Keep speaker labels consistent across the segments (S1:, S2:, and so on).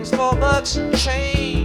S1: things for and change.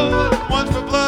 S1: Once for blood.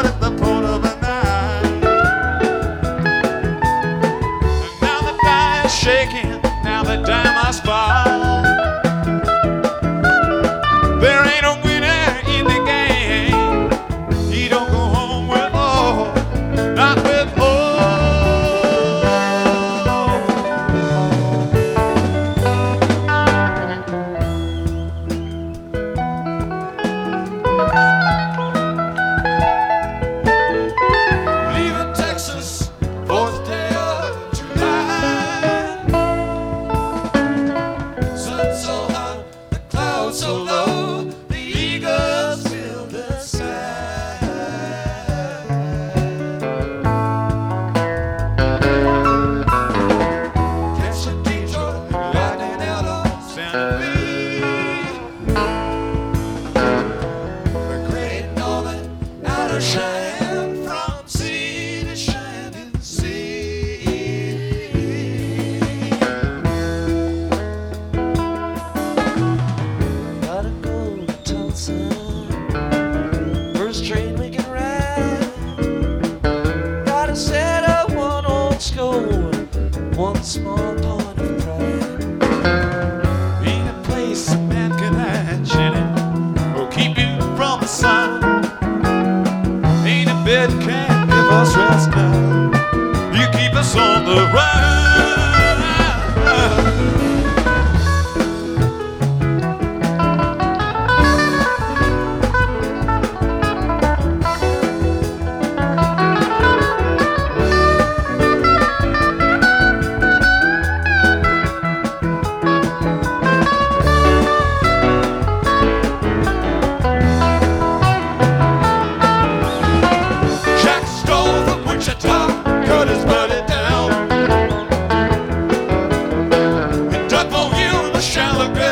S1: so low, the eagles fill the sky. Catch a Detroit riding out of San. Fe. The great northern outer shine.
S2: school, one small point of pride.
S1: Be a place a man can hide, it will keep you from the sun. Ain't a bed can give us rest now. You keep us on the run. the good.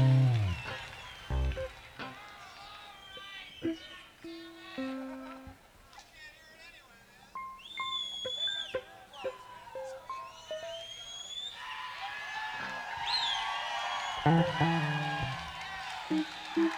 S1: Thank you.